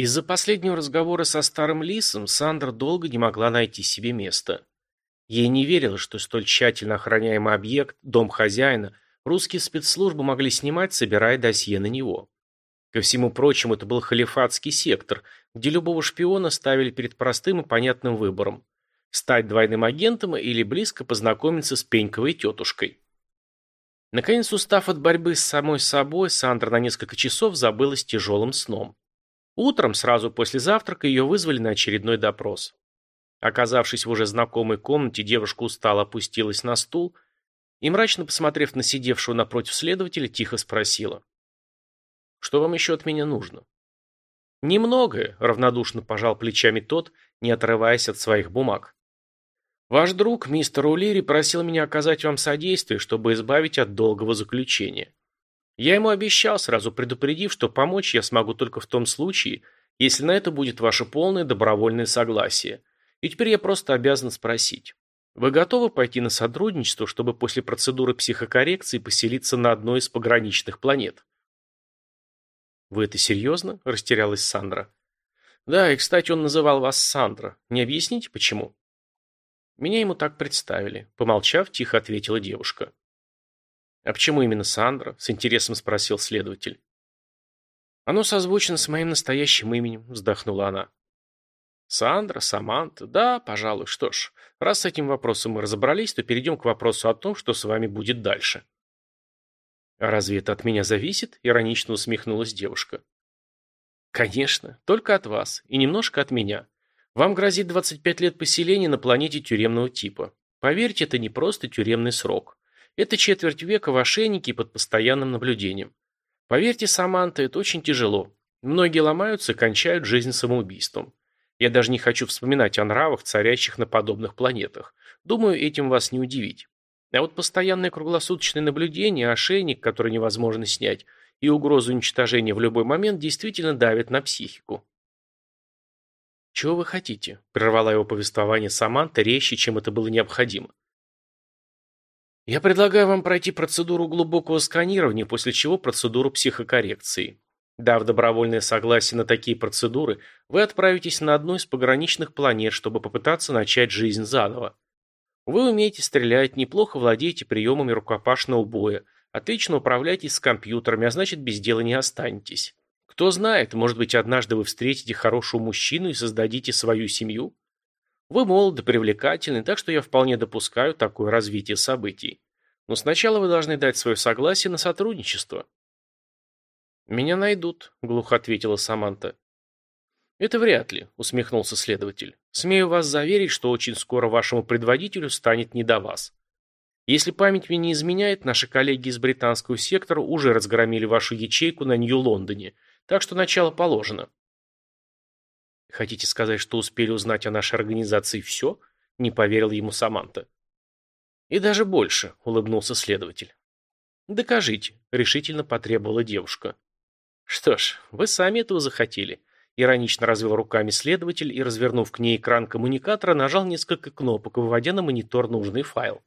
Из-за последнего разговора со старым лисом Сандра долго не могла найти себе места. Ей не верилось, что столь тщательно охраняемый объект, дом хозяина, русские спецслужбы могли снимать, собирая досье на него. Ко всему прочему, это был халифатский сектор, где любого шпиона ставили перед простым и понятным выбором – стать двойным агентом или близко познакомиться с пеньковой тетушкой. Наконец, устав от борьбы с самой собой, Сандра на несколько часов забылась тяжелым сном. Утром, сразу после завтрака, ее вызвали на очередной допрос. Оказавшись в уже знакомой комнате, девушка устало опустилась на стул и, мрачно посмотрев на сидевшего напротив следователя, тихо спросила. «Что вам еще от меня нужно?» «Немногое», — равнодушно пожал плечами тот, не отрываясь от своих бумаг. «Ваш друг, мистер Улири, просил меня оказать вам содействие, чтобы избавить от долгого заключения. Я ему обещал, сразу предупредив, что помочь я смогу только в том случае, если на это будет ваше полное добровольное согласие. И теперь я просто обязан спросить. Вы готовы пойти на сотрудничество, чтобы после процедуры психокоррекции поселиться на одной из пограничных планет? Вы это серьезно? Растерялась Сандра. Да, и, кстати, он называл вас Сандра. Не объясните, почему? Меня ему так представили. Помолчав, тихо ответила девушка. «А почему именно Сандра?» – с интересом спросил следователь. «Оно созвучно с моим настоящим именем», – вздохнула она. «Сандра, Саманта, да, пожалуй. Что ж, раз с этим вопросом мы разобрались, то перейдем к вопросу о том, что с вами будет дальше». «А разве это от меня зависит?» – иронично усмехнулась девушка. «Конечно, только от вас и немножко от меня. Вам грозит 25 лет поселения на планете тюремного типа. Поверьте, это не просто тюремный срок. Это четверть века в ошейнике под постоянным наблюдением. Поверьте, Саманта, это очень тяжело. Многие ломаются и кончают жизнь самоубийством. Я даже не хочу вспоминать о нравах, царящих на подобных планетах. Думаю, этим вас не удивить. А вот постоянное круглосуточное наблюдение, ошейник, который невозможно снять, и угроза уничтожения в любой момент действительно давят на психику. «Чего вы хотите?» – прервала его повествование Саманта резче, чем это было необходимо. Я предлагаю вам пройти процедуру глубокого сканирования, после чего процедуру психокоррекции. Дав добровольное согласие на такие процедуры, вы отправитесь на одну из пограничных планет, чтобы попытаться начать жизнь заново. Вы умеете стрелять, неплохо владеете приемами рукопашного боя, отлично управляетесь с компьютерами, а значит без дела не останетесь. Кто знает, может быть однажды вы встретите хорошего мужчину и создадите свою семью? Вы молоды, привлекательны, так что я вполне допускаю такое развитие событий. Но сначала вы должны дать свое согласие на сотрудничество. «Меня найдут», — глухо ответила Саманта. «Это вряд ли», — усмехнулся следователь. «Смею вас заверить, что очень скоро вашему предводителю станет не до вас. Если память мне не изменяет, наши коллеги из британского сектора уже разгромили вашу ячейку на Нью-Лондоне, так что начало положено». Хотите сказать, что успели узнать о нашей организации все? Не поверил ему Саманта. И даже больше, улыбнулся следователь. Докажите, решительно потребовала девушка. Что ж, вы сами этого захотели. Иронично развел руками следователь и, развернув к ней экран коммуникатора, нажал несколько кнопок, выводя на монитор нужный файл.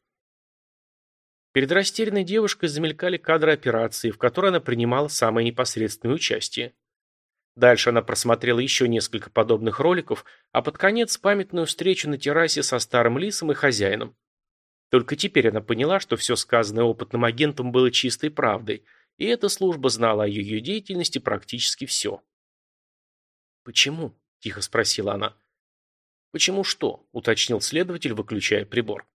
Перед растерянной девушкой замелькали кадры операции, в которой она принимала самое непосредственное участие. Дальше она просмотрела еще несколько подобных роликов, а под конец памятную встречу на террасе со старым лисом и хозяином. Только теперь она поняла, что все сказанное опытным агентом было чистой правдой, и эта служба знала о ее деятельности практически все. «Почему?» – тихо спросила она. «Почему что?» – уточнил следователь, выключая прибор.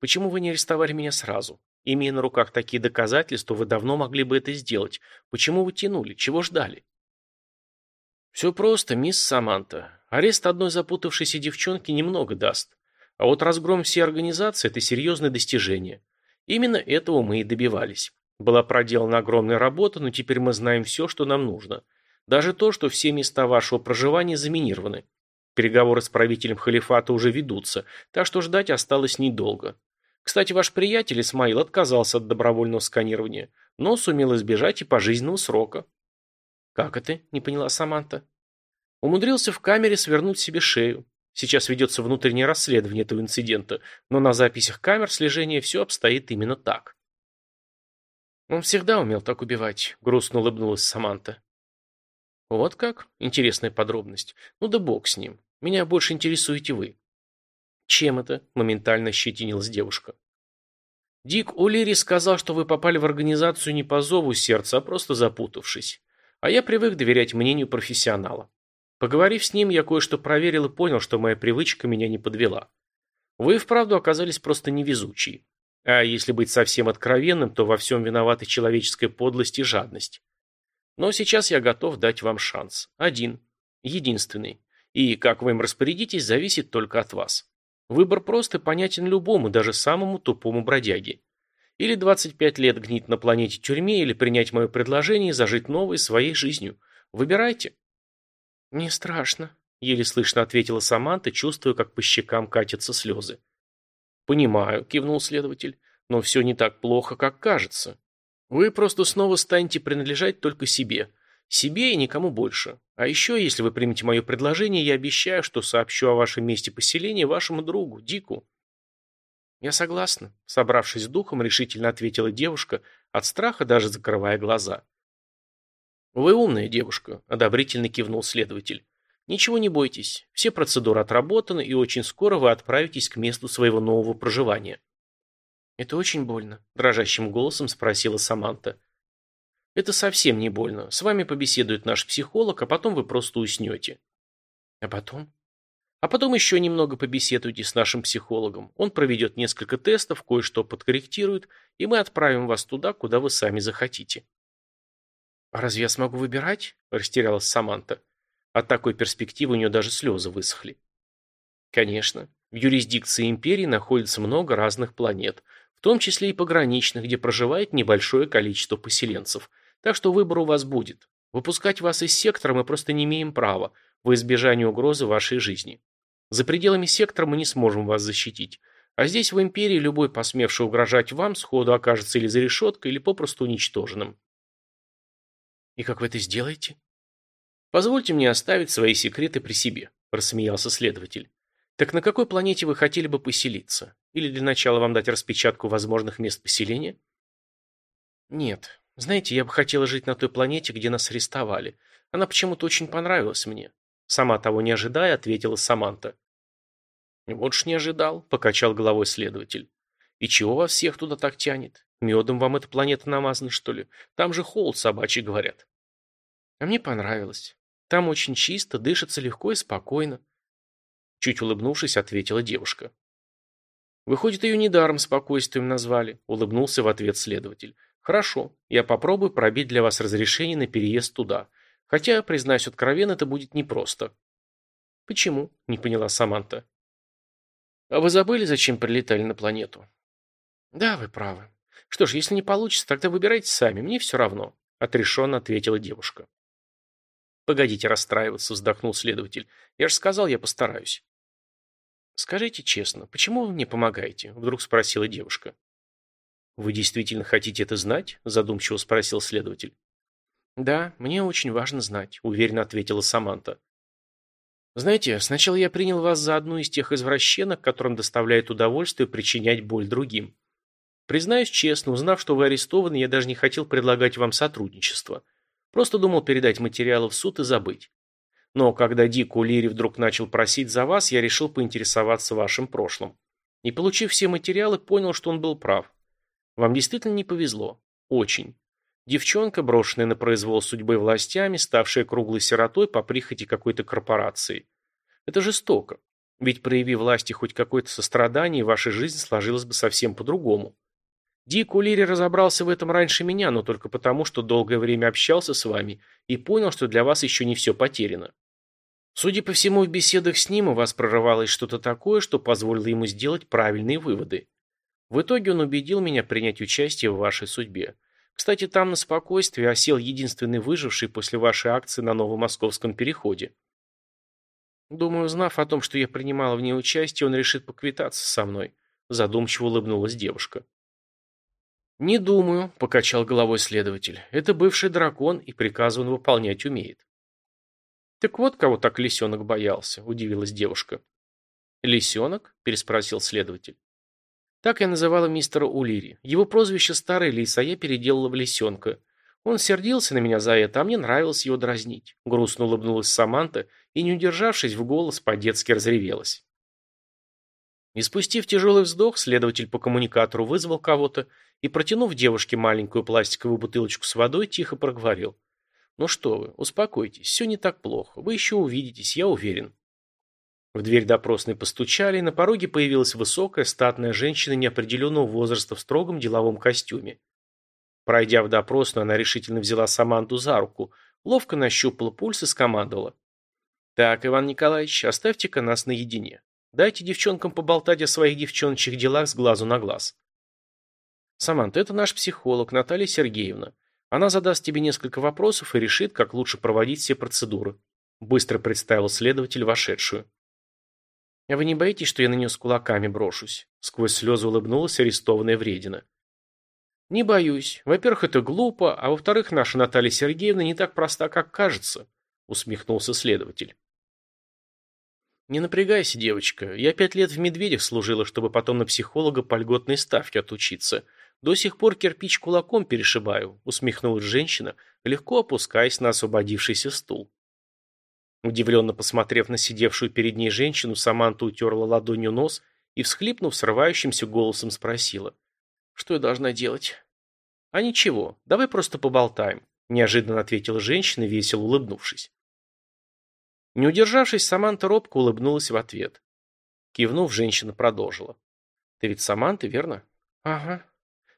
«Почему вы не арестовали меня сразу? Имея на руках такие доказательства, вы давно могли бы это сделать. Почему вы тянули? Чего ждали?» «Все просто, мисс Саманта. Арест одной запутавшейся девчонки немного даст. А вот разгром всей организации – это серьезное достижение. Именно этого мы и добивались. Была проделана огромная работа, но теперь мы знаем все, что нам нужно. Даже то, что все места вашего проживания заминированы. Переговоры с правителем халифата уже ведутся, так что ждать осталось недолго. Кстати, ваш приятель Исмаил отказался от добровольного сканирования, но сумел избежать и пожизненного срока. «Как это?» – не поняла Саманта. Умудрился в камере свернуть себе шею. Сейчас ведется внутреннее расследование этого инцидента, но на записях камер слежения все обстоит именно так. «Он всегда умел так убивать», – грустно улыбнулась Саманта. Вот как? Интересная подробность. Ну да бог с ним. Меня больше интересуете вы. Чем это? Моментально щетинилась девушка. Дик О'Лири сказал, что вы попали в организацию не по зову сердца, а просто запутавшись. А я привык доверять мнению профессионала. Поговорив с ним, я кое-что проверил и понял, что моя привычка меня не подвела. Вы вправду оказались просто невезучие. А если быть совсем откровенным, то во всем виноваты человеческая подлость и жадность. Но сейчас я готов дать вам шанс. Один. Единственный. И как вы им распорядитесь, зависит только от вас. Выбор прост и понятен любому, даже самому тупому бродяге. Или 25 лет гнить на планете тюрьме, или принять мое предложение и зажить новой своей жизнью. Выбирайте. Не страшно, еле слышно ответила Саманта, чувствуя, как по щекам катятся слезы. Понимаю, кивнул следователь, но все не так плохо, как кажется. Вы просто снова станете принадлежать только себе. Себе и никому больше. А еще, если вы примете мое предложение, я обещаю, что сообщу о вашем месте поселения вашему другу, Дику. Я согласна, собравшись с духом, решительно ответила девушка, от страха даже закрывая глаза. Вы умная девушка, одобрительно кивнул следователь. Ничего не бойтесь, все процедуры отработаны, и очень скоро вы отправитесь к месту своего нового проживания. «Это очень больно», – дрожащим голосом спросила Саманта. «Это совсем не больно. С вами побеседует наш психолог, а потом вы просто уснете». «А потом?» «А потом еще немного побеседуйте с нашим психологом. Он проведет несколько тестов, кое-что подкорректирует, и мы отправим вас туда, куда вы сами захотите». «А разве я смогу выбирать?» – растерялась Саманта. От такой перспективы у нее даже слезы высохли. Конечно, в юрисдикции империи находится много разных планет – том числе и пограничных, где проживает небольшое количество поселенцев. Так что выбор у вас будет. Выпускать вас из сектора мы просто не имеем права, во избежание угрозы вашей жизни. За пределами сектора мы не сможем вас защитить. А здесь, в Империи, любой, посмевший угрожать вам, сходу окажется или за решеткой, или попросту уничтоженным. И как вы это сделаете? Позвольте мне оставить свои секреты при себе, рассмеялся следователь. Так на какой планете вы хотели бы поселиться? Или для начала вам дать распечатку возможных мест поселения? Нет. Знаете, я бы хотела жить на той планете, где нас арестовали. Она почему-то очень понравилась мне. Сама того не ожидая, ответила Саманта. Вот ж не ожидал, покачал головой следователь. И чего вас всех туда так тянет? Медом вам эта планета намазана, что ли? Там же холод собачий, говорят. А мне понравилось. Там очень чисто, дышится легко и спокойно. Чуть улыбнувшись, ответила девушка. Выходит, ее недаром спокойствием назвали, улыбнулся в ответ следователь. Хорошо, я попробую пробить для вас разрешение на переезд туда. Хотя, признаюсь откровенно, это будет непросто. Почему? Не поняла Саманта. А вы забыли, зачем прилетали на планету? Да, вы правы. Что ж, если не получится, тогда выбирайте сами, мне все равно, отрешенно ответила девушка. Погодите расстраиваться, вздохнул следователь. Я же сказал, я постараюсь. «Скажите честно, почему вы мне помогаете?» – вдруг спросила девушка. «Вы действительно хотите это знать?» – задумчиво спросил следователь. «Да, мне очень важно знать», – уверенно ответила Саманта. «Знаете, сначала я принял вас за одну из тех извращенок, которым доставляет удовольствие причинять боль другим. Признаюсь честно, узнав, что вы арестованы, я даже не хотел предлагать вам сотрудничество. Просто думал передать материалы в суд и забыть. Но когда Дик Улири вдруг начал просить за вас, я решил поинтересоваться вашим прошлым. И получив все материалы, понял, что он был прав. Вам действительно не повезло. Очень. Девчонка, брошенная на произвол судьбы властями, ставшая круглой сиротой по прихоти какой-то корпорации. Это жестоко. Ведь прояви власти хоть какое-то сострадание, ваша жизнь сложилась бы совсем по-другому. Дик Улири разобрался в этом раньше меня, но только потому, что долгое время общался с вами и понял, что для вас еще не все потеряно. Судя по всему, в беседах с ним у вас прорывалось что-то такое, что позволило ему сделать правильные выводы. В итоге он убедил меня принять участие в вашей судьбе. Кстати, там на спокойствии осел единственный выживший после вашей акции на Новомосковском переходе. Думаю, узнав о том, что я принимала в ней участие, он решит поквитаться со мной. Задумчиво улыбнулась девушка. «Не думаю», — покачал головой следователь. «Это бывший дракон, и приказы он выполнять умеет». «Так вот кого так лисенок боялся», – удивилась девушка. «Лисенок?» – переспросил следователь. Так я называла мистера Улири. Его прозвище «Старый лис», а я переделала в лисенка. Он сердился на меня за это, а мне нравилось его дразнить. Грустно улыбнулась Саманта и, не удержавшись в голос, по-детски разревелась. И спустив тяжелый вздох, следователь по коммуникатору вызвал кого-то и, протянув девушке маленькую пластиковую бутылочку с водой, тихо проговорил. «Ну что вы, успокойтесь, все не так плохо. Вы еще увидитесь, я уверен». В дверь допросной постучали, и на пороге появилась высокая, статная женщина неопределенного возраста в строгом деловом костюме. Пройдя в допросную, она решительно взяла Саманту за руку, ловко нащупала пульс и скомандовала. «Так, Иван Николаевич, оставьте-ка нас наедине. Дайте девчонкам поболтать о своих девчоночьих делах с глазу на глаз». «Саманта, это наш психолог, Наталья Сергеевна. Она задаст тебе несколько вопросов и решит, как лучше проводить все процедуры», быстро представил следователь вошедшую. «А вы не боитесь, что я на нее с кулаками брошусь?» Сквозь слезы улыбнулась арестованная вредина. «Не боюсь. Во-первых, это глупо, а во-вторых, наша Наталья Сергеевна не так проста, как кажется», усмехнулся следователь. «Не напрягайся, девочка. Я пять лет в «Медведях» служила, чтобы потом на психолога по льготной ставке отучиться. До сих пор кирпич кулаком перешибаю», усмехнулась женщина, легко опускаясь на освободившийся стул. Удивленно посмотрев на сидевшую перед ней женщину, Саманта утерла ладонью нос и, всхлипнув срывающимся голосом, спросила. «Что я должна делать?» «А ничего, давай просто поболтаем», – неожиданно ответила женщина, весело улыбнувшись. Не удержавшись, Саманта робко улыбнулась в ответ. Кивнув, женщина продолжила. «Ты ведь Саманта, верно?» «Ага.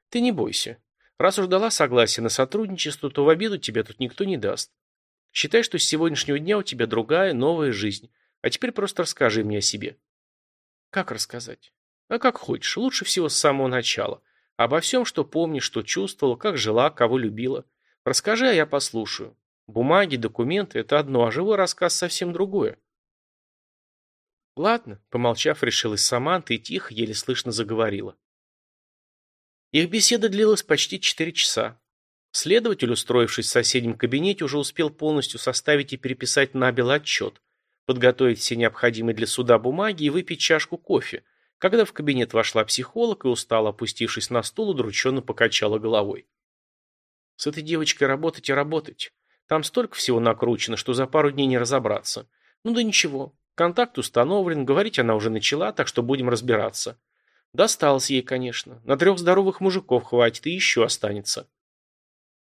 Ты не бойся. Раз уж дала согласие на сотрудничество, то в обиду тебя тут никто не даст. Считай, что с сегодняшнего дня у тебя другая, новая жизнь. А теперь просто расскажи мне о себе. Как рассказать? А как хочешь. Лучше всего с самого начала. Обо всем, что помнишь, что чувствовала, как жила, кого любила. Расскажи, а я послушаю. Бумаги, документы – это одно, а живой рассказ совсем другое. Ладно, помолчав, решилась Саманта и тихо, еле слышно заговорила. Их беседа длилась почти четыре часа. Следователь, устроившись в соседнем кабинете, уже успел полностью составить и переписать набел отчет, подготовить все необходимые для суда бумаги и выпить чашку кофе, когда в кабинет вошла психолог и, устало опустившись на стул, удрученно покачала головой. «С этой девочкой работать и работать. Там столько всего накручено, что за пару дней не разобраться. Ну да ничего. Контакт установлен, говорить она уже начала, так что будем разбираться. Досталось ей, конечно. На трех здоровых мужиков хватит и еще останется».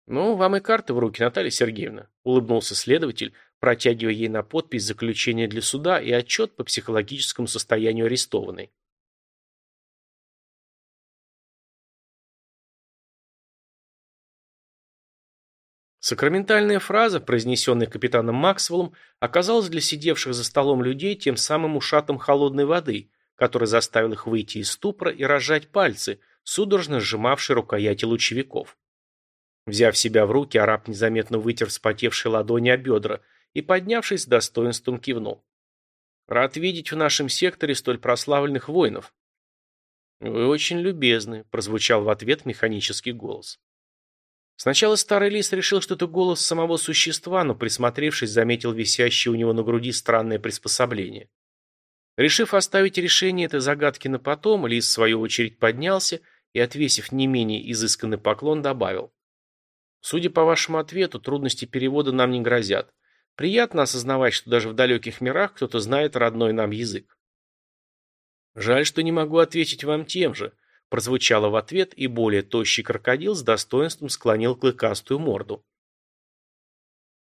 «Ну, вам и карты в руки, Наталья Сергеевна», – улыбнулся следователь, протягивая ей на подпись заключение для суда и отчет по психологическому состоянию арестованной. Сакраментальная фраза, произнесенная капитаном Максвеллом, оказалась для сидевших за столом людей тем самым ушатом холодной воды, который заставил их выйти из ступора и разжать пальцы, судорожно сжимавшие рукояти лучевиков. Взяв себя в руки, араб незаметно вытер вспотевшие ладони о бедра и, поднявшись, достоинством кивнул. «Рад видеть в нашем секторе столь прославленных воинов». «Вы очень любезны», – прозвучал в ответ механический голос. Сначала старый лис решил, что это голос самого существа, но, присмотревшись, заметил висящее у него на груди странное приспособление. Решив оставить решение этой загадки на потом, лис в свою очередь поднялся и, отвесив не менее изысканный поклон, добавил. Судя по вашему ответу, трудности перевода нам не грозят. Приятно осознавать, что даже в далеких мирах кто-то знает родной нам язык. Жаль, что не могу ответить вам тем же, прозвучало в ответ, и более тощий крокодил с достоинством склонил клыкастую морду.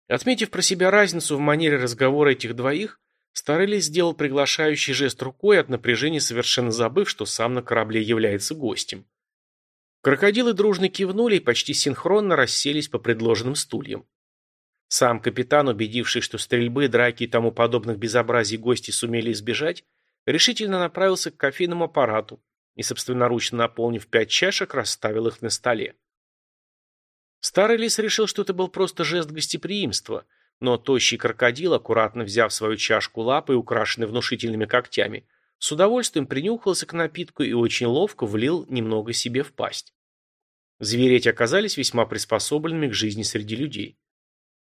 Отметив про себя разницу в манере разговора этих двоих, старый лис сделал приглашающий жест рукой от напряжения, совершенно забыв, что сам на корабле является гостем. Крокодилы дружно кивнули и почти синхронно расселись по предложенным стульям. Сам капитан, убедившись, что стрельбы, драки и тому подобных безобразий гости сумели избежать, решительно направился к кофейному аппарату и, собственноручно наполнив пять чашек, расставил их на столе. Старый лис решил, что это был просто жест гостеприимства, но тощий крокодил, аккуратно взяв свою чашку лапой, украшенной внушительными когтями, с удовольствием принюхался к напитку и очень ловко влил немного себе в пасть. Звери эти оказались весьма приспособленными к жизни среди людей.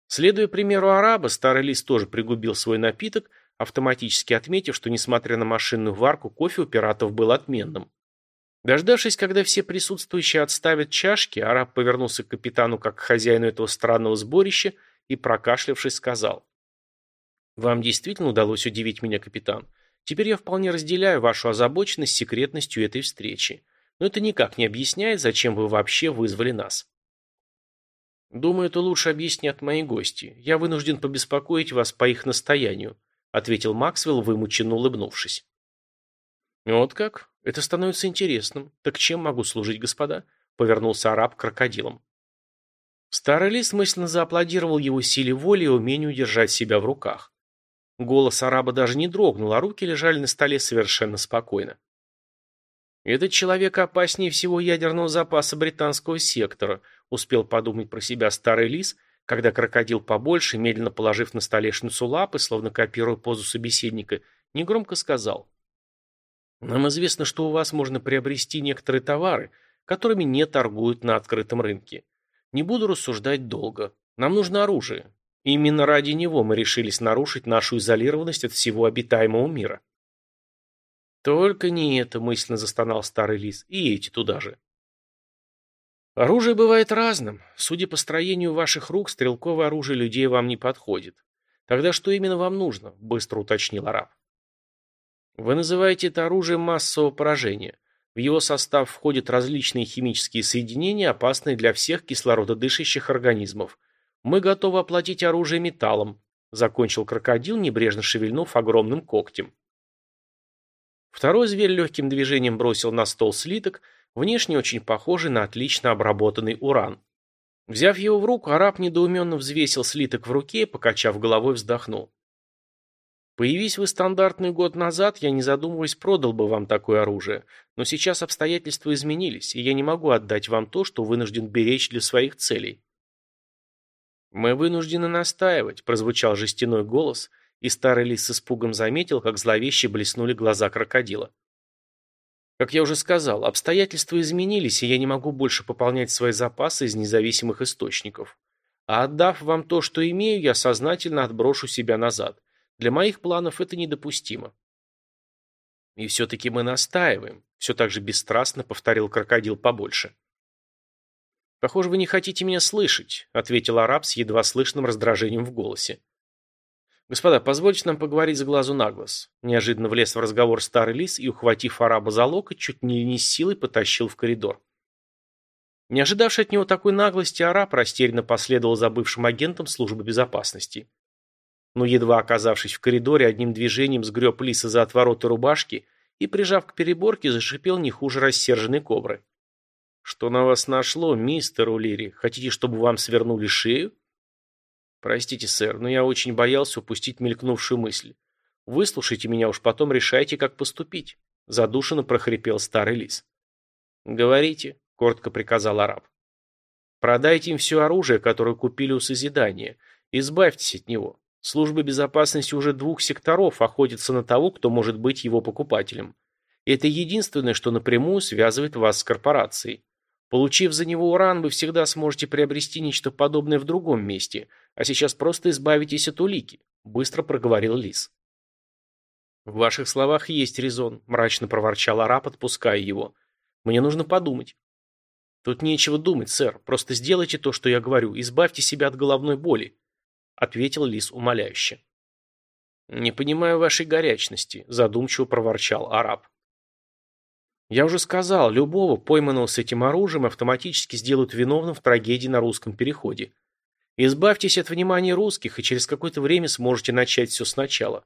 Следуя примеру араба, старый лис тоже пригубил свой напиток, автоматически отметив, что, несмотря на машинную варку, кофе у пиратов был отменным. Дождавшись, когда все присутствующие отставят чашки, араб повернулся к капитану как к хозяину этого странного сборища и, прокашлявшись, сказал. «Вам действительно удалось удивить меня, капитан. Теперь я вполне разделяю вашу озабоченность секретностью этой встречи. Но это никак не объясняет, зачем вы вообще вызвали нас». «Думаю, это лучше объяснят мои гости. Я вынужден побеспокоить вас по их настоянию», ответил Максвелл, вымученно улыбнувшись. «Вот как? Это становится интересным. Так чем могу служить, господа?» повернулся араб крокодилам. Старый лис мысленно зааплодировал его силе воли и умению держать себя в руках. Голос араба даже не дрогнул, а руки лежали на столе совершенно спокойно. «Этот человек опаснее всего ядерного запаса британского сектора», успел подумать про себя старый лис, когда крокодил побольше, медленно положив на столешницу лапы, словно копируя позу собеседника, негромко сказал. «Нам известно, что у вас можно приобрести некоторые товары, которыми не торгуют на открытом рынке. Не буду рассуждать долго. Нам нужно оружие. Именно ради него мы решились нарушить нашу изолированность от всего обитаемого мира». «Только не это», — мысленно застонал старый лис, — «и эти туда же». «Оружие бывает разным. Судя по строению ваших рук, стрелковое оружие людей вам не подходит. Тогда что именно вам нужно?» — быстро уточнил араб. «Вы называете это оружием массового поражения. В его состав входят различные химические соединения, опасные для всех кислорододышащих организмов. Мы готовы оплатить оружие металлом», — закончил крокодил, небрежно шевельнув огромным когтем. Второй зверь легким движением бросил на стол слиток, внешне очень похожий на отлично обработанный уран. Взяв его в руку, араб недоуменно взвесил слиток в руке и, покачав головой, вздохнул. Появись вы стандартный год назад, я, не задумываясь, продал бы вам такое оружие. Но сейчас обстоятельства изменились, и я не могу отдать вам то, что вынужден беречь для своих целей. «Мы вынуждены настаивать», – прозвучал жестяной голос, и старый лис с испугом заметил, как зловеще блеснули глаза крокодила. Как я уже сказал, обстоятельства изменились, и я не могу больше пополнять свои запасы из независимых источников. А отдав вам то, что имею, я сознательно отброшу себя назад. Для моих планов это недопустимо. И все-таки мы настаиваем, все так же бесстрастно повторил крокодил побольше. «Похоже, вы не хотите меня слышать», — ответил араб с едва слышным раздражением в голосе. «Господа, позвольте нам поговорить с глазу на глаз». Неожиданно влез в разговор старый лис и, ухватив араба за локоть, чуть не не с силой потащил в коридор. Не ожидавший от него такой наглости, араб растерянно последовал за бывшим агентом службы безопасности. Но едва оказавшись в коридоре, одним движением сгреб лиса за отвороты рубашки и, прижав к переборке, зашипел не хуже рассерженной кобры. «Что на вас нашло, мистер Улири? Хотите, чтобы вам свернули шею?» «Простите, сэр, но я очень боялся упустить мелькнувшую мысль. Выслушайте меня, уж потом решайте, как поступить», — задушенно прохрипел старый лис. «Говорите», — коротко приказал араб. «Продайте им все оружие, которое купили у Созидания. Избавьтесь от него. Служба безопасности уже двух секторов охотится на того, кто может быть его покупателем. Это единственное, что напрямую связывает вас с корпорацией. Получив за него уран, вы всегда сможете приобрести нечто подобное в другом месте, а сейчас просто избавитесь от улики», — быстро проговорил Лис. «В ваших словах есть резон», — мрачно проворчал араб, отпуская его. «Мне нужно подумать». «Тут нечего думать, сэр. Просто сделайте то, что я говорю. Избавьте себя от головной боли», — ответил Лис умоляюще. «Не понимаю вашей горячности», — задумчиво проворчал араб. Я уже сказал, любого, пойманного с этим оружием, автоматически сделают виновным в трагедии на русском переходе. Избавьтесь от внимания русских, и через какое-то время сможете начать все сначала.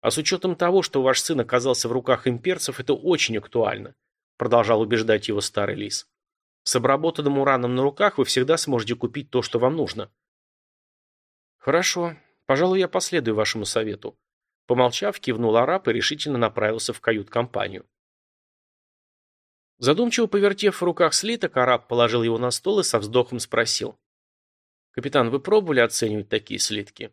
А с учетом того, что ваш сын оказался в руках имперцев, это очень актуально, продолжал убеждать его старый лис. С обработанным ураном на руках вы всегда сможете купить то, что вам нужно. Хорошо, пожалуй, я последую вашему совету. Помолчав, кивнул араб и решительно направился в кают-компанию. Задумчиво повертев в руках слиток, араб положил его на стол и со вздохом спросил. «Капитан, вы пробовали оценивать такие слитки?»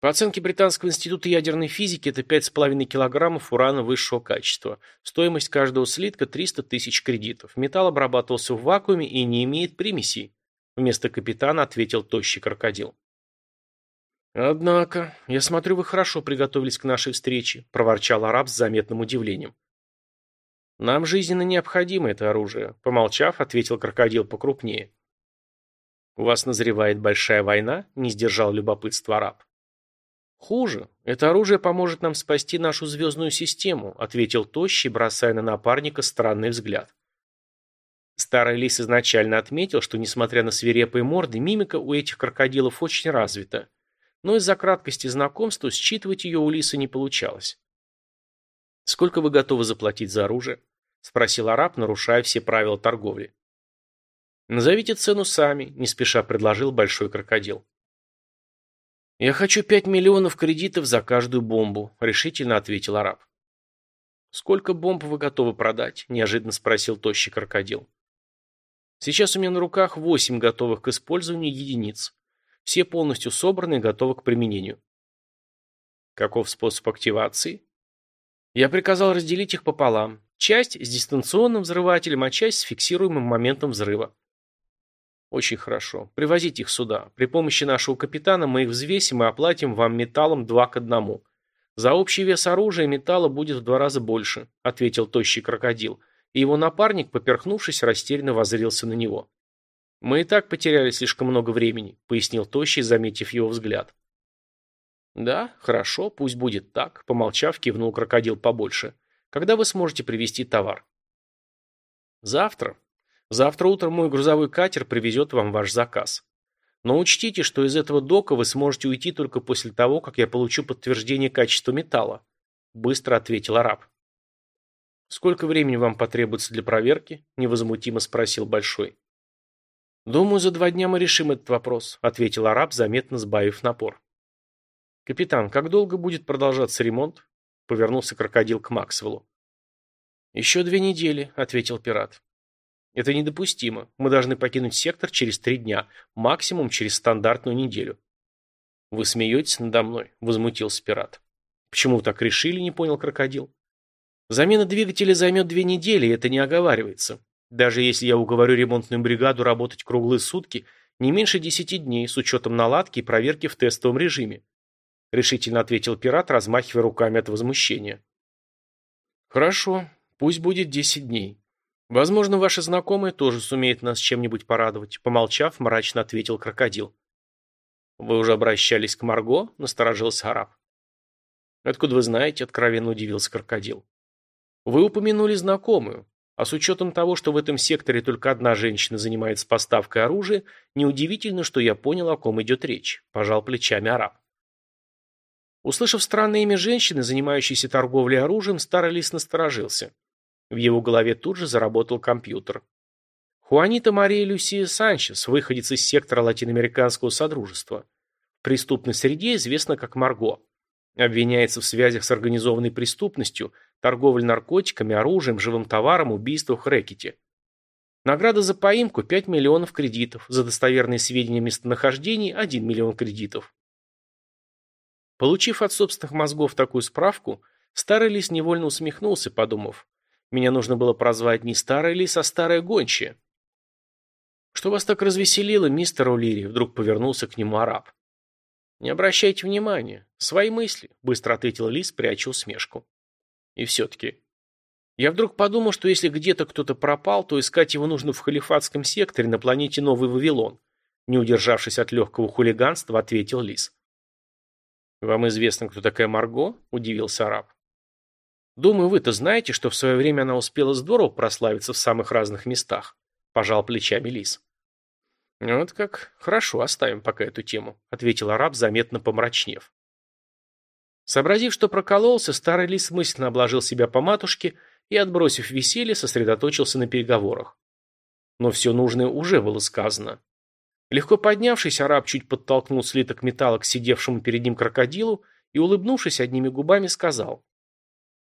По оценке Британского института ядерной физики, это 5,5 килограммов урана высшего качества. Стоимость каждого слитка 300 тысяч кредитов. Металл обрабатывался в вакууме и не имеет примесей. Вместо капитана ответил тощий крокодил. «Однако, я смотрю, вы хорошо приготовились к нашей встрече», – проворчал араб с заметным удивлением. Нам жизненно необходимо это оружие, помолчав, ответил крокодил покрупнее. У вас назревает большая война? Не сдержал любопытства араб. Хуже. Это оружие поможет нам спасти нашу звездную систему, ответил Тощий, бросая на напарника странный взгляд. Старый лис изначально отметил, что, несмотря на свирепые морды, мимика у этих крокодилов очень развита. Но из-за краткости знакомства считывать ее у лиса не получалось. «Сколько вы готовы заплатить за оружие?» – спросил араб, нарушая все правила торговли. «Назовите цену сами», – не спеша предложил большой крокодил. «Я хочу пять миллионов кредитов за каждую бомбу», – решительно ответил араб. «Сколько бомб вы готовы продать?» – неожиданно спросил тощий крокодил. Сейчас у меня на руках 8 готовых к использованию единиц. Все полностью собраны и готовы к применению. Каков способ активации? Я приказал разделить их пополам. Часть с дистанционным взрывателем, а часть с фиксируемым моментом взрыва. Очень хорошо. Привозите их сюда. При помощи нашего капитана мы их взвесим и оплатим вам металлом 2 к 1. За общий вес оружия металла будет в два раза больше, ответил тощий крокодил и его напарник, поперхнувшись, растерянно воззрился на него. «Мы и так потеряли слишком много времени», — пояснил Тощий, заметив его взгляд. «Да, хорошо, пусть будет так», — помолчав, кивнул крокодил побольше. «Когда вы сможете привезти товар?» «Завтра. Завтра утром мой грузовой катер привезет вам ваш заказ. Но учтите, что из этого дока вы сможете уйти только после того, как я получу подтверждение качества металла», — быстро ответил араб. «Сколько времени вам потребуется для проверки?» – невозмутимо спросил Большой. «Думаю, за два дня мы решим этот вопрос», – ответил араб, заметно сбавив напор. «Капитан, как долго будет продолжаться ремонт?» – повернулся крокодил к Максвеллу. «Еще две недели», – ответил пират. «Это недопустимо. Мы должны покинуть сектор через три дня, максимум через стандартную неделю». «Вы смеетесь надо мной?» – возмутился пират. «Почему вы так решили?» – не понял крокодил. Замена двигателя займет две недели, и это не оговаривается. Даже если я уговорю ремонтную бригаду работать круглые сутки, не меньше десяти дней, с учетом наладки и проверки в тестовом режиме. Решительно ответил пират, размахивая руками от возмущения. Хорошо, пусть будет десять дней. Возможно, ваши знакомые тоже сумеют нас чем-нибудь порадовать, помолчав, мрачно ответил крокодил. Вы уже обращались к Марго? Насторожился араб. Откуда вы знаете? Откровенно удивился крокодил. Вы упомянули знакомую. А с учетом того, что в этом секторе только одна женщина занимается поставкой оружия, неудивительно, что я понял, о ком идет речь. Пожал плечами араб. Услышав странное имя женщины, занимающейся торговлей оружием, старый лис насторожился. В его голове тут же заработал компьютер. Хуанита Мария Люсия Санчес, выходец из сектора латиноамериканского содружества. В преступной среде известна как Марго. Обвиняется в связях с организованной преступностью – торговле наркотиками, оружием, живым товаром, убийствах, рэкете. Награда за поимку – 5 миллионов кредитов, за достоверные сведения местонахождений – 1 миллион кредитов. Получив от собственных мозгов такую справку, старый лис невольно усмехнулся, подумав, меня нужно было прозвать не старый лис, а старая гончая. «Что вас так развеселило, мистер Улири?» Вдруг повернулся к нему араб. «Не обращайте внимания. Свои мысли», – быстро ответил лис, пряча усмешку. И все-таки. Я вдруг подумал, что если где-то кто-то пропал, то искать его нужно в халифатском секторе на планете Новый Вавилон. Не удержавшись от легкого хулиганства, ответил Лис. «Вам известно, кто такая Марго?» – удивился араб. «Думаю, вы-то знаете, что в свое время она успела здорово прославиться в самых разных местах», – пожал плечами Лис. «Вот как. Хорошо, оставим пока эту тему», – ответил араб, заметно помрачнев. Сообразив, что прокололся, старый лис мысленно обложил себя по матушке и, отбросив веселье, сосредоточился на переговорах. Но все нужное уже было сказано. Легко поднявшись, араб чуть подтолкнул слиток металла к сидевшему перед ним крокодилу и, улыбнувшись одними губами, сказал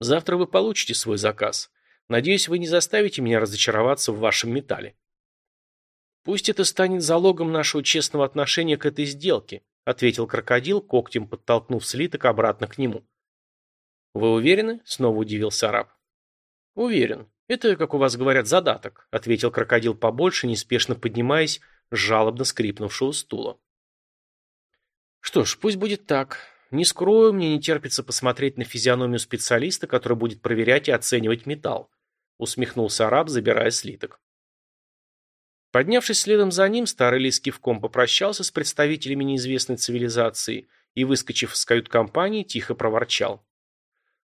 «Завтра вы получите свой заказ. Надеюсь, вы не заставите меня разочароваться в вашем металле». Пусть это станет залогом нашего честного отношения к этой сделке, ответил крокодил, когтем подтолкнув слиток обратно к нему. «Вы уверены?» – снова удивился араб. «Уверен. Это, как у вас говорят, задаток», – ответил крокодил побольше, неспешно поднимаясь жалобно скрипнувшего стула. «Что ж, пусть будет так. Не скрою, мне не терпится посмотреть на физиономию специалиста, который будет проверять и оценивать металл. усмехнулся араб, забирая слиток. Поднявшись следом за ним, старый лис кивком попрощался с представителями неизвестной цивилизации и, выскочив из кают-компании, тихо проворчал.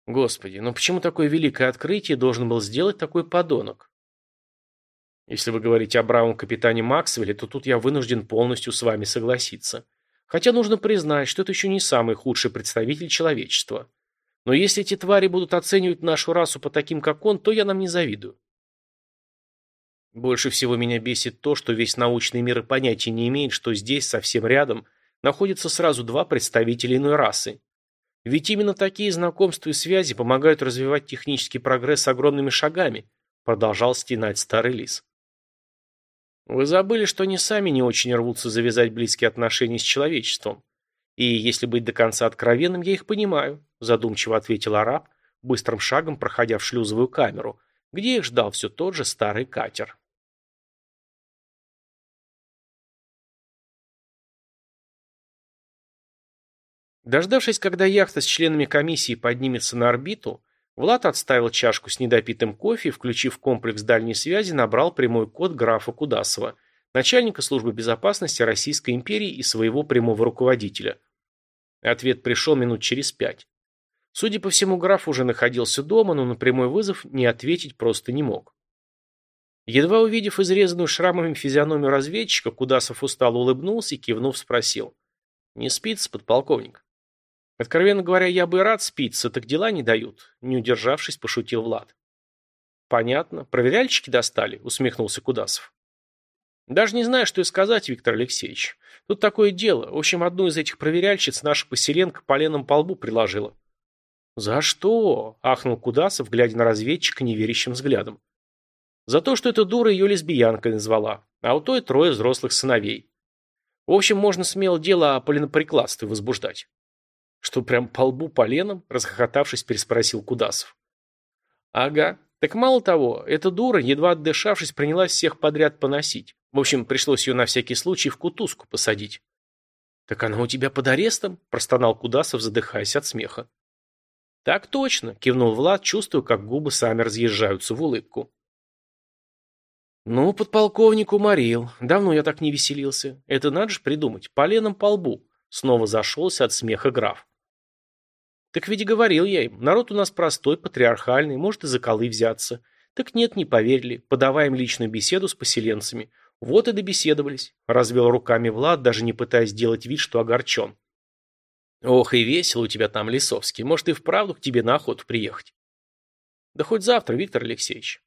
«Господи, ну почему такое великое открытие должен был сделать такой подонок?» Если вы говорите о бравом капитане Максвелле, то тут я вынужден полностью с вами согласиться. Хотя нужно признать, что это еще не самый худший представитель человечества. Но если эти твари будут оценивать нашу расу по таким, как он, то я нам не завидую. Больше всего меня бесит то, что весь научный мир и понятия не имеет, что здесь, совсем рядом, находятся сразу два представителя иной расы. Ведь именно такие знакомства и связи помогают развивать технический прогресс огромными шагами, продолжал стенать старый лис. Вы забыли, что они сами не очень рвутся завязать близкие отношения с человечеством. И, если быть до конца откровенным, я их понимаю, задумчиво ответил араб, быстрым шагом проходя в шлюзовую камеру, где их ждал все тот же старый катер. Дождавшись, когда яхта с членами комиссии поднимется на орбиту, Влад отставил чашку с недопитым кофе и, включив комплекс дальней связи, набрал прямой код графа Кудасова, начальника службы безопасности Российской империи и своего прямого руководителя. Ответ пришел минут через пять. Судя по всему, граф уже находился дома, но на прямой вызов не ответить просто не мог. Едва увидев изрезанную шрамами физиономию разведчика, Кудасов устало улыбнулся и, кивнув, спросил. «Не спится, подполковник?» Откровенно говоря, я бы рад спиться, так дела не дают, не удержавшись, пошутил Влад. Понятно. Проверяльщики достали, усмехнулся Кудасов. Даже не знаю, что и сказать, Виктор Алексеевич. Тут такое дело. В общем, одну из этих проверяльщиц наша поселенка поленом по лбу приложила. «За что?» – ахнул Кудасов, глядя на разведчика неверящим взглядом. «За то, что эта дура ее лесбиянкой назвала, а у той трое взрослых сыновей. В общем, можно смело дело о поленоприкладстве возбуждать». Что, прям по лбу поленом? Расхохотавшись, переспросил Кудасов. Ага. Так мало того, эта дура, едва отдышавшись, принялась всех подряд поносить. В общем, пришлось ее на всякий случай в кутузку посадить. «Так она у тебя под арестом?» – простонал Кудасов, задыхаясь от смеха. «Так точно», – кивнул Влад, чувствуя, как губы сами разъезжаются в улыбку. «Ну, подполковник уморил. Давно я так не веселился. Это надо же придумать. Поленом по лбу». Снова зашелся от смеха граф. Так ведь говорил я им, народ у нас простой, патриархальный, может и за колы взяться. Так нет, не поверили. Подаваем личную беседу с поселенцами. Вот и добеседовались. Развел руками Влад, даже не пытаясь сделать вид, что огорчен. Ох, и весело у тебя там, Лисовский. Может, и вправду к тебе на охоту приехать. Да хоть завтра, Виктор Алексеевич.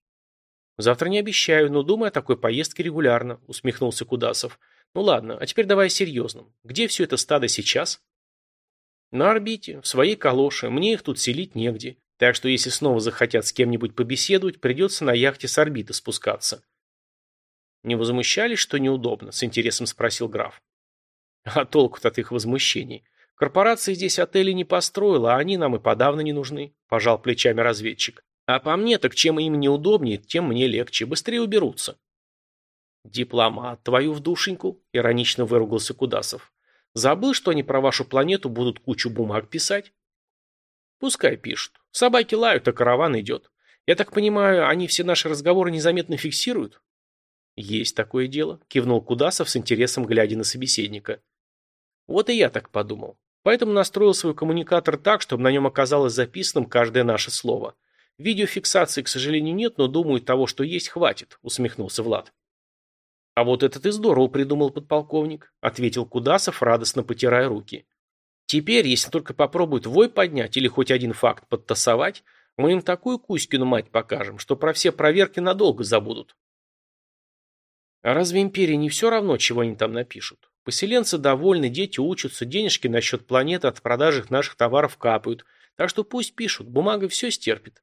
Завтра не обещаю, но думаю о такой поездке регулярно, усмехнулся Кудасов. Ну ладно, а теперь давай серьезном. Где все это стадо сейчас? На орбите, в своей калоше, мне их тут селить негде. Так что если снова захотят с кем-нибудь побеседовать, придется на яхте с орбиты спускаться. Не возмущались, что неудобно? С интересом спросил граф. А толку-то от их возмущений? Корпорация здесь отели не построила, а они нам и подавно не нужны, пожал плечами разведчик. А по мне, так чем им неудобнее, тем мне легче, быстрее уберутся. Дипломат, твою в душеньку, иронично выругался Кудасов. Забыл, что они про вашу планету будут кучу бумаг писать? Пускай пишут. Собаки лают, а караван идет. Я так понимаю, они все наши разговоры незаметно фиксируют? Есть такое дело, кивнул Кудасов с интересом, глядя на собеседника. Вот и я так подумал. Поэтому настроил свой коммуникатор так, чтобы на нем оказалось записанным каждое наше слово. Видеофиксации, к сожалению, нет, но думаю, того, что есть, хватит, усмехнулся Влад. «А вот это ты здорово придумал, подполковник», — ответил Кудасов, радостно потирая руки. «Теперь, если только попробуют вой поднять или хоть один факт подтасовать, мы им такую Кузькину мать покажем, что про все проверки надолго забудут». А разве империи не все равно, чего они там напишут? Поселенцы довольны, дети учатся, денежки насчет планеты от продажи наших товаров капают. Так что пусть пишут, бумага все стерпит.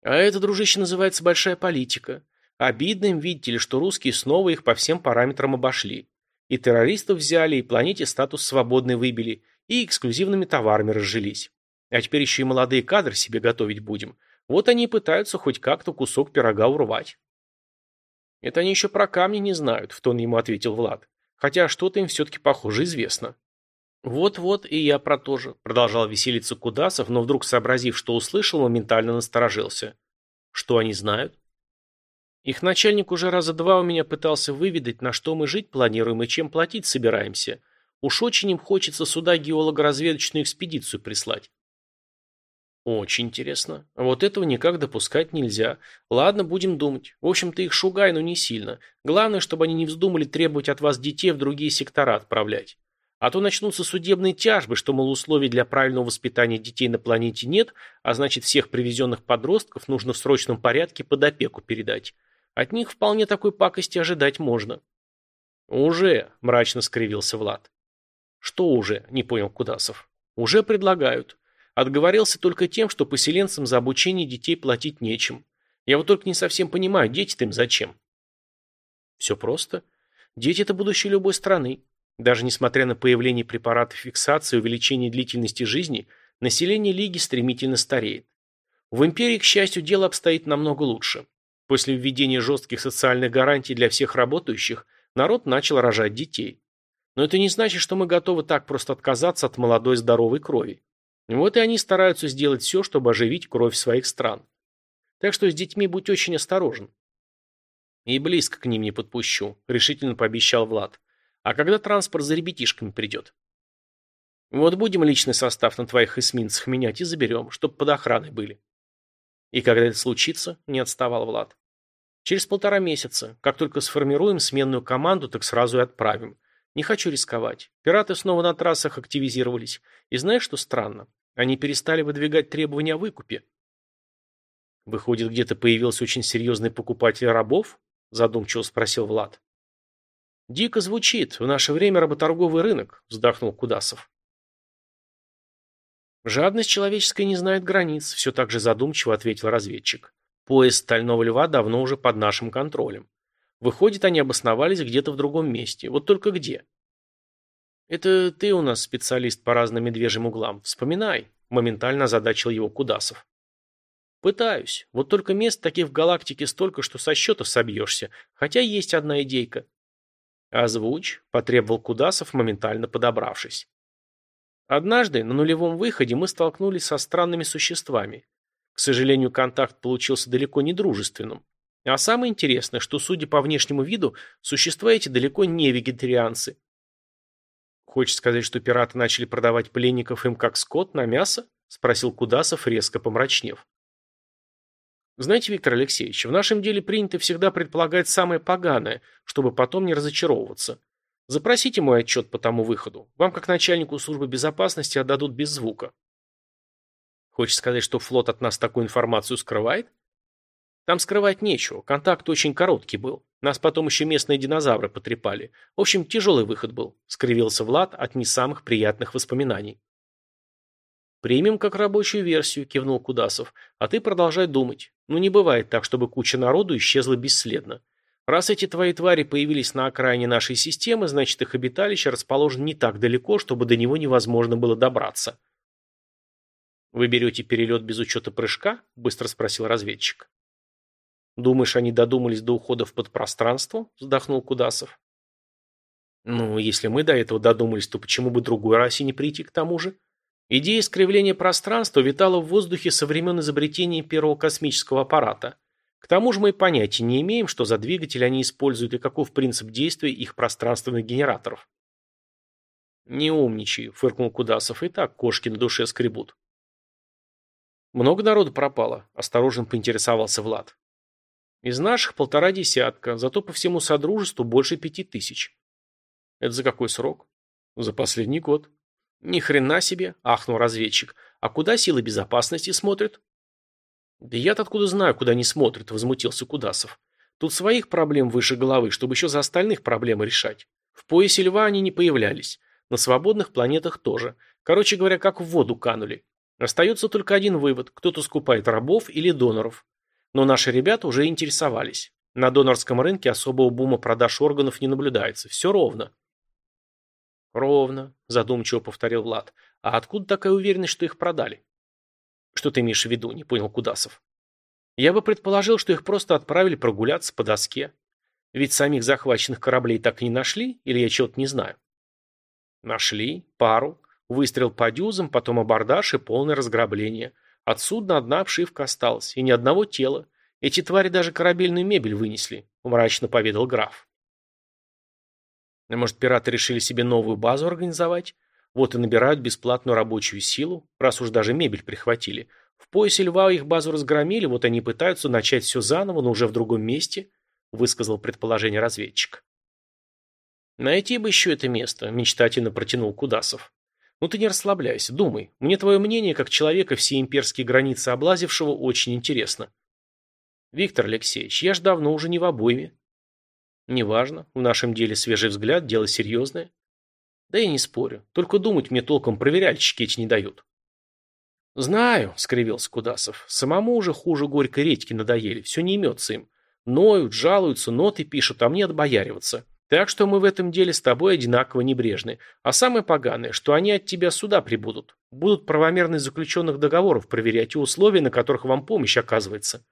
А это, дружище, называется большая политика. Обидно им, видите ли, что русские снова их по всем параметрам обошли. И террористов взяли, и планете статус свободный выбили, и эксклюзивными товарами разжились. А теперь еще и молодые кадры себе готовить будем. Вот они и пытаются хоть как-то кусок пирога урвать. Это они еще про камни не знают, в тон ему ответил Влад. Хотя что-то им все-таки похоже известно. Вот-вот, и я про то же, продолжал веселиться Кудасов, но вдруг сообразив, что услышал, моментально насторожился. Что они знают? Их начальник уже раза два у меня пытался выведать, на что мы жить планируем и чем платить собираемся. Уж очень им хочется сюда геолого-разведочную экспедицию прислать. Очень интересно. Вот этого никак допускать нельзя. Ладно, будем думать. В общем-то их шугай, но не сильно. Главное, чтобы они не вздумали требовать от вас детей в другие сектора отправлять. А то начнутся судебные тяжбы, что, мол, условий для правильного воспитания детей на планете нет, а значит, всех привезенных подростков нужно в срочном порядке под опеку передать. От них вполне такой пакости ожидать можно. «Уже», – мрачно скривился Влад. «Что уже?» – не понял Кудасов. «Уже предлагают. Отговорился только тем, что поселенцам за обучение детей платить нечем. Я вот только не совсем понимаю, дети-то им зачем?» «Все просто. Дети – это будущее любой страны. Даже несмотря на появление препаратов фиксации и увеличение длительности жизни, население Лиги стремительно стареет. В империи, к счастью, дело обстоит намного лучше. После введения жестких социальных гарантий для всех работающих, народ начал рожать детей. Но это не значит, что мы готовы так просто отказаться от молодой здоровой крови. Вот и они стараются сделать все, чтобы оживить кровь своих стран. Так что с детьми будь очень осторожен. И близко к ним не подпущу, решительно пообещал Влад. А когда транспорт за ребятишками придет? Вот будем личный состав на твоих эсминцах менять и заберем, чтоб под охраной были. И когда это случится, не отставал Влад. Через полтора месяца. Как только сформируем сменную команду, так сразу и отправим. Не хочу рисковать. Пираты снова на трассах активизировались. И знаешь, что странно? Они перестали выдвигать требования о выкупе. Выходит, где-то появился очень серьезный покупатель рабов? Задумчиво спросил Влад. «Дико звучит. В наше время работорговый рынок», – вздохнул Кудасов. «Жадность человеческая не знает границ», – все так же задумчиво ответил разведчик. «Поезд Стального Льва давно уже под нашим контролем. Выходит, они обосновались где-то в другом месте. Вот только где?» «Это ты у нас специалист по разным медвежьим углам. Вспоминай», – моментально озадачил его Кудасов. «Пытаюсь. Вот только мест таких в галактике столько, что со счета собьешься. Хотя есть одна идейка». «Озвучь», – потребовал Кудасов, моментально подобравшись. Однажды на нулевом выходе мы столкнулись со странными существами. К сожалению, контакт получился далеко не дружественным. А самое интересное, что, судя по внешнему виду, существа эти далеко не вегетарианцы. «Хочешь сказать, что пираты начали продавать пленников им как скот на мясо?» – спросил Кудасов, резко помрачнев. Знаете, Виктор Алексеевич, в нашем деле принято всегда предполагать самое поганое, чтобы потом не разочаровываться. Запросите мой отчет по тому выходу. Вам, как начальнику службы безопасности, отдадут без звука. Хочешь сказать, что флот от нас такую информацию скрывает? Там скрывать нечего. Контакт очень короткий был. Нас потом еще местные динозавры потрепали. В общем, тяжелый выход был, скривился Влад от не самых приятных воспоминаний. «Примем как рабочую версию», – кивнул Кудасов. «А ты продолжай думать. Ну не бывает так, чтобы куча народу исчезла бесследно. Раз эти твои твари появились на окраине нашей системы, значит их обиталище расположено не так далеко, чтобы до него невозможно было добраться». «Вы берете перелет без учета прыжка?» – быстро спросил разведчик. «Думаешь, они додумались до ухода в подпространство?» – вздохнул Кудасов. «Ну, если мы до этого додумались, то почему бы другой расе не прийти к тому же?» Идея искривления пространства витала в воздухе со времен изобретения первого космического аппарата. К тому же мы понятия не имеем, что за двигатель они используют и каков принцип действия их пространственных генераторов. «Не умничай», — фыркнул Кудасов, — «и так кошки на душе скребут». «Много народу пропало», — осторожно поинтересовался Влад. «Из наших полтора десятка, зато по всему Содружеству больше пяти тысяч». «Это за какой срок?» «За последний год». «Ни хрена себе!» – ахнул разведчик. «А куда силы безопасности смотрят?» «Да я-то откуда знаю, куда они смотрят», – возмутился Кудасов. «Тут своих проблем выше головы, чтобы еще за остальных проблемы решать. В поясе льва они не появлялись. На свободных планетах тоже. Короче говоря, как в воду канули. Остается только один вывод – кто-то скупает рабов или доноров. Но наши ребята уже интересовались. На донорском рынке особого бума продаж органов не наблюдается. Все ровно. «Ровно», – задумчиво повторил Влад. «А откуда такая уверенность, что их продали?» «Что ты имеешь в виду?» – не понял Кудасов. «Я бы предположил, что их просто отправили прогуляться по доске. Ведь самих захваченных кораблей так и не нашли, или я чего-то не знаю?» «Нашли. Пару. Выстрел по дюзам, потом абордаж и полное разграбление. От судна одна обшивка осталась, и ни одного тела. Эти твари даже корабельную мебель вынесли, мрачно поведал граф. Может, пираты решили себе новую базу организовать? Вот и набирают бесплатную рабочую силу, раз уж даже мебель прихватили. В поясе льва их базу разгромили, вот они пытаются начать все заново, но уже в другом месте, высказал предположение разведчик. Найти бы еще это место, мечтательно протянул Кудасов. Ну ты не расслабляйся, думай. Мне твое мнение, как человека все имперские границы облазившего, очень интересно. Виктор Алексеевич, я ж давно уже не в обойме. Неважно, в нашем деле свежий взгляд, дело серьезное. Да я не спорю, только думать мне толком проверяльщики эти не дают. Знаю, скривился Кудасов, самому уже хуже горькой редьки надоели, все не имется им. Ноют, жалуются, ноты пишут, а мне отбояриваться. Так что мы в этом деле с тобой одинаково небрежны. А самое поганое, что они от тебя сюда прибудут. Будут правомерность заключенных договоров проверять и условия, на которых вам помощь оказывается.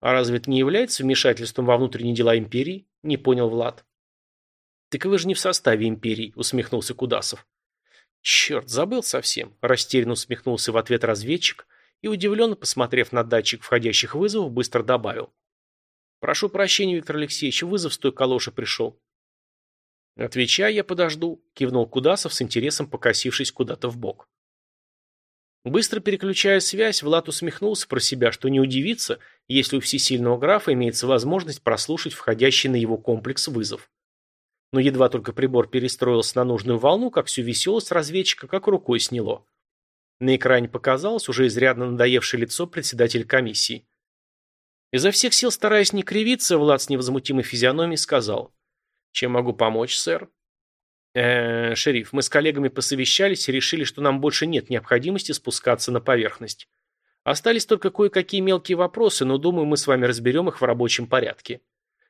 А разве это не является вмешательством во внутренние дела империи? Не понял Влад. Так вы же не в составе империи, усмехнулся Кудасов. Черт, забыл совсем. Растерянно усмехнулся в ответ разведчик и, удивленно посмотрев на датчик входящих вызовов, быстро добавил. «Прошу прощения, Виктор Алексеевич, вызов с той калоши пришел». «Отвечай, я подожду», – кивнул Кудасов с интересом, покосившись куда-то в бок. Быстро переключая связь, Влад усмехнулся про себя, что не удивится, если у всесильного графа имеется возможность прослушать входящий на его комплекс вызов. Но едва только прибор перестроился на нужную волну, как всю веселость разведчика как рукой сняло. На экране показалось уже изрядно надоевшее лицо председателя комиссии. Изо всех сил стараясь не кривиться, Влад с невозмутимой физиономией сказал. «Чем могу помочь, сэр?» э, -э шериф, мы с коллегами посовещались и решили, что нам больше нет необходимости спускаться на поверхность. Остались только кое-какие мелкие вопросы, но думаю, мы с вами разберем их в рабочем порядке.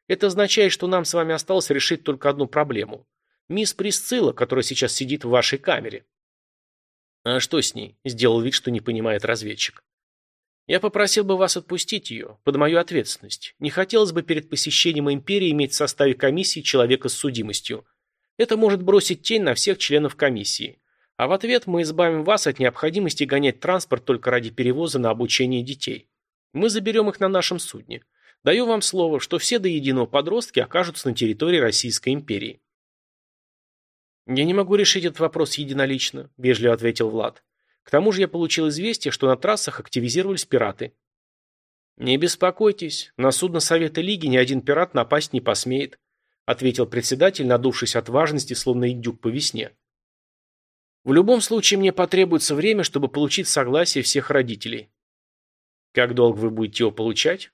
Это означает, что нам с вами осталось решить только одну проблему. Мисс Присцилла, которая сейчас сидит в вашей камере. А что с ней? Сделал вид, что не понимает разведчик. Я попросил бы вас отпустить ее, под мою ответственность. Не хотелось бы перед посещением империи иметь в составе комиссии человека с судимостью. Это может бросить тень на всех членов комиссии. А в ответ мы избавим вас от необходимости гонять транспорт только ради перевоза на обучение детей. Мы заберем их на нашем судне. Даю вам слово, что все до единого подростки окажутся на территории Российской империи. «Я не могу решить этот вопрос единолично», – вежливо ответил Влад. К тому же я получил известие, что на трассах активизировались пираты. «Не беспокойтесь, на судно Совета Лиги ни один пират напасть не посмеет», ответил председатель, надувшись от важности, словно индюк по весне. «В любом случае мне потребуется время, чтобы получить согласие всех родителей». «Как долго вы будете его получать?»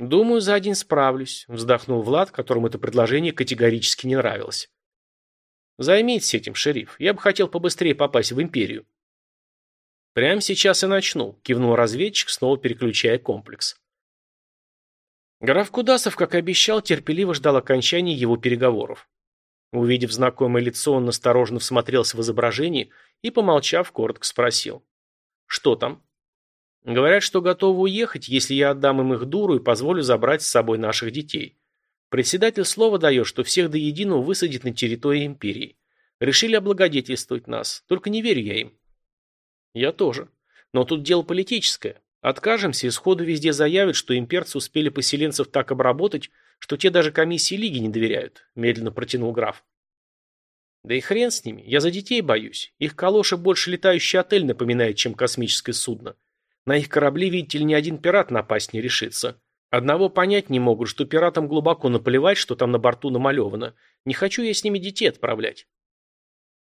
«Думаю, за один справлюсь», вздохнул Влад, которому это предложение категорически не нравилось. «Займитесь этим, шериф. Я бы хотел побыстрее попасть в Империю». «Прямо сейчас и начну», – кивнул разведчик, снова переключая комплекс. Граф Кудасов, как и обещал, терпеливо ждал окончания его переговоров. Увидев знакомое лицо, он настороженно всмотрелся в изображение и, помолчав, коротко спросил. «Что там?» «Говорят, что готовы уехать, если я отдам им их дуру и позволю забрать с собой наших детей. Председатель слово дает, что всех до единого высадит на территории империи. Решили облагодетельствовать нас, только не верю я им. Я тоже. Но тут дело политическое. Откажемся, и сходу везде заявят, что имперцы успели поселенцев так обработать, что те даже комиссии лиги не доверяют, медленно протянул граф. Да и хрен с ними, я за детей боюсь. Их калоши больше летающий отель напоминает, чем космическое судно. На их корабли, видите ли, ни один пират напасть не решится. Одного понять не могут, что пиратам глубоко наплевать, что там на борту намалевано. Не хочу я с ними детей отправлять.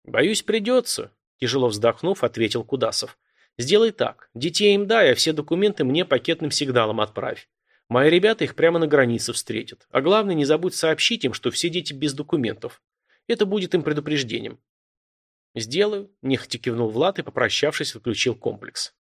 Боюсь, придется, Тяжело вздохнув, ответил Кудасов. «Сделай так. Детей им дай, а все документы мне пакетным сигналом отправь. Мои ребята их прямо на границе встретят. А главное, не забудь сообщить им, что все дети без документов. Это будет им предупреждением». «Сделаю», – нехотя кивнул Влад и, попрощавшись, выключил комплекс.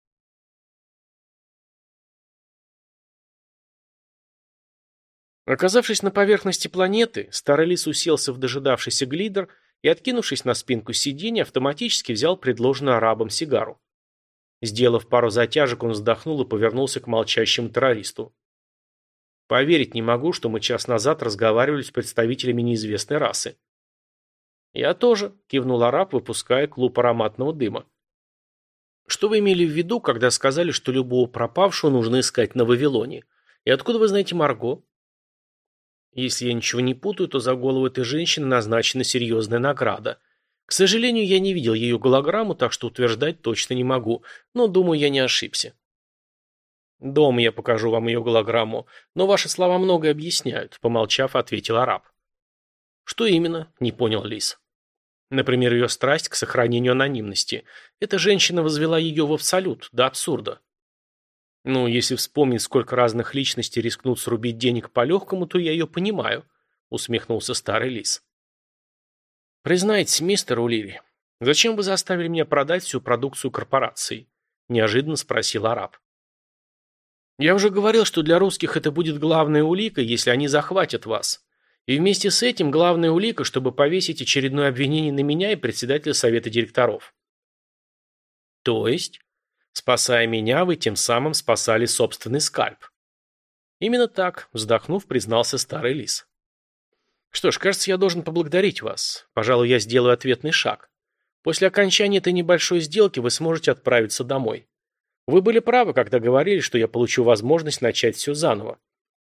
Оказавшись на поверхности планеты, старый лис уселся в дожидавшийся глидер и, откинувшись на спинку сиденья, автоматически взял предложенную арабом сигару. Сделав пару затяжек, он вздохнул и повернулся к молчащему террористу. «Поверить не могу, что мы час назад разговаривали с представителями неизвестной расы». «Я тоже», – кивнул араб, выпуская клуб ароматного дыма. Что вы имели в виду, когда сказали, что любого пропавшего нужно искать на Вавилоне? И откуда вы знаете Марго? Если я ничего не путаю, то за голову этой женщины назначена серьезная награда. К сожалению, я не видел ее голограмму, так что утверждать точно не могу, но думаю, я не ошибся. Дома я покажу вам ее голограмму, но ваши слова многое объясняют, помолчав, ответил араб. Что именно? Не понял Лис. Например, ее страсть к сохранению анонимности. Эта женщина возвела ее в абсолют, до абсурда. Ну, если вспомнить, сколько разных личностей рискнут срубить денег по-легкому, то я ее понимаю, усмехнулся старый лис. Признайтесь, мистер Уливи, зачем вы заставили меня продать всю продукцию корпорации? Неожиданно спросил араб. Я уже говорил, что для русских это будет главная улика, если они захватят вас. И вместе с этим главная улика, чтобы повесить очередное обвинение на меня и председателя совета директоров. То есть, спасая меня, вы тем самым спасали собственный скальп. Именно так, вздохнув, признался старый лис. Что ж, кажется, я должен поблагодарить вас. Пожалуй, я сделаю ответный шаг. После окончания этой небольшой сделки вы сможете отправиться домой. Вы были правы, когда говорили, что я получу возможность начать все заново.